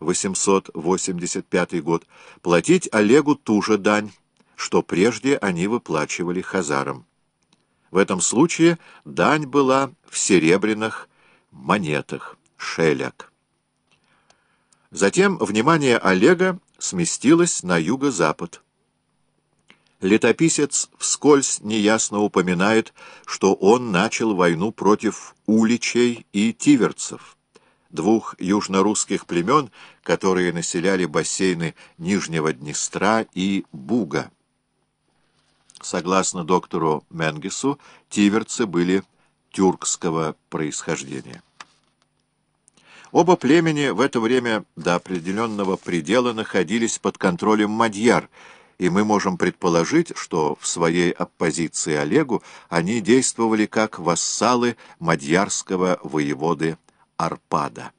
885 год, платить Олегу ту же дань, что прежде они выплачивали хазарам. В этом случае дань была в серебряных монетах, шеляк. Затем внимание Олега сместилось на юго-запад. Летописец вскользь неясно упоминает, что он начал войну против уличей и тиверцев, двух южнорусских племен, которые населяли бассейны Нижнего Днестра и Буга. Согласно доктору Менгесу, тиверцы были тюркского происхождения. Оба племени в это время до определенного предела находились под контролем мадьяр, и мы можем предположить, что в своей оппозиции Олегу они действовали как вассалы мадьярского воеводы Арпада.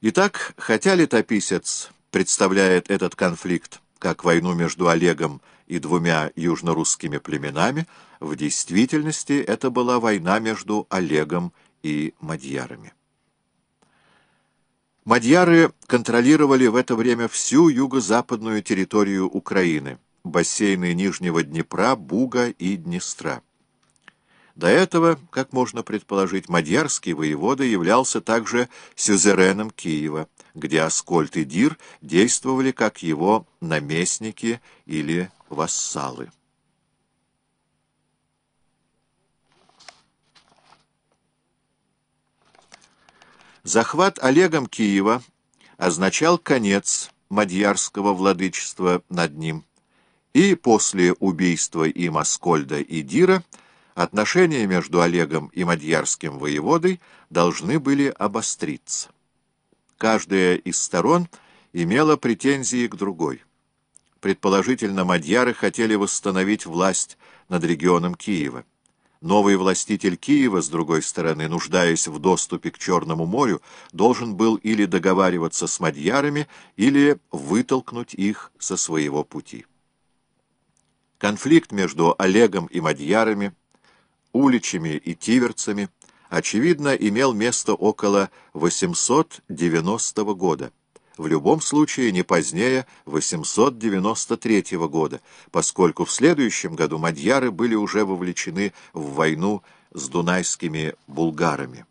Итак, хотя летописец представляет этот конфликт как войну между Олегом и двумя южнорусскими племенами, в действительности это была война между Олегом и мадьярами. Мадьяры контролировали в это время всю юго-западную территорию Украины, бассейны Нижнего Днепра, Буга и Днестра. До этого, как можно предположить, мадьярский воевода являлся также сюзереном Киева, где Аскольд и Дир действовали как его наместники или вассалы. Захват Олегом Киева означал конец мадьярского владычества над ним, и после убийства им Аскольда и Дира отношения между Олегом и мадьярским воеводой должны были обостриться. Каждая из сторон имела претензии к другой. Предположительно, мадьяры хотели восстановить власть над регионом Киева. Новый властитель Киева, с другой стороны, нуждаясь в доступе к Черному морю, должен был или договариваться с мадьярами, или вытолкнуть их со своего пути. Конфликт между Олегом и мадьярами, уличами и тиверцами, очевидно, имел место около 890 года в любом случае не позднее 893 года, поскольку в следующем году мадьяры были уже вовлечены в войну с дунайскими булгарами.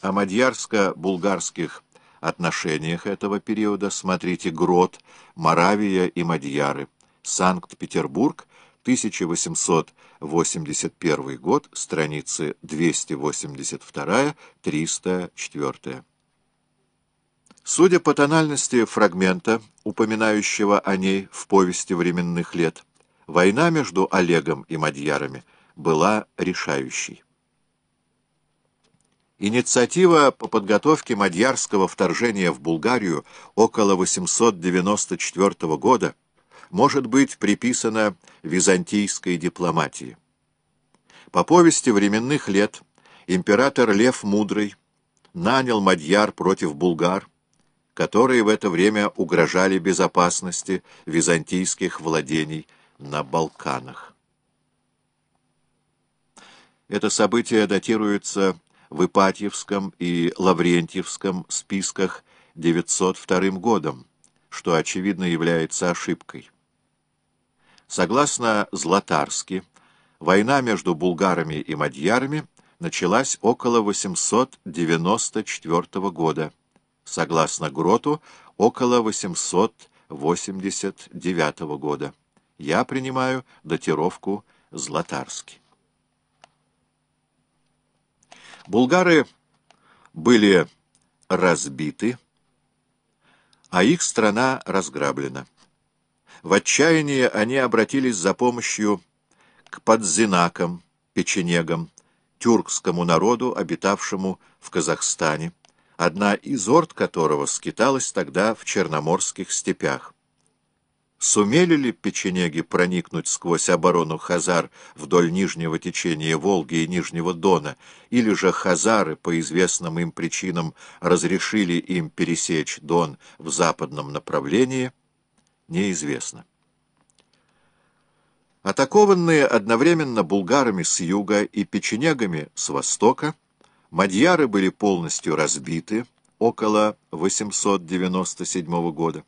О мадьярско-булгарских отношениях этого периода смотрите «Грот», «Моравия и Мадьяры», Санкт-Петербург, 1881 год, страницы 282-304. Судя по тональности фрагмента, упоминающего о ней в повести временных лет, война между Олегом и Мадьярами была решающей. Инициатива по подготовке мадьярского вторжения в Булгарию около 894 года может быть приписана византийской дипломатии. По повести временных лет император Лев Мудрый нанял мадьяр против булгар, которые в это время угрожали безопасности византийских владений на Балканах. Это событие датируется в Ипатьевском и Лаврентьевском списках 902 годом, что, очевидно, является ошибкой. Согласно Златарски, война между булгарами и мадьярами началась около 894 года, согласно Гроту, около 889 года. Я принимаю датировку Златарски. Булгары были разбиты, а их страна разграблена. В отчаянии они обратились за помощью к подзинакам, печенегам, тюркскому народу, обитавшему в Казахстане, одна из орд которого скиталась тогда в Черноморских степях. Сумели ли печенеги проникнуть сквозь оборону Хазар вдоль нижнего течения Волги и Нижнего Дона, или же Хазары по известным им причинам разрешили им пересечь Дон в западном направлении, неизвестно. Атакованные одновременно булгарами с юга и печенегами с востока, Мадьяры были полностью разбиты, около 897 года.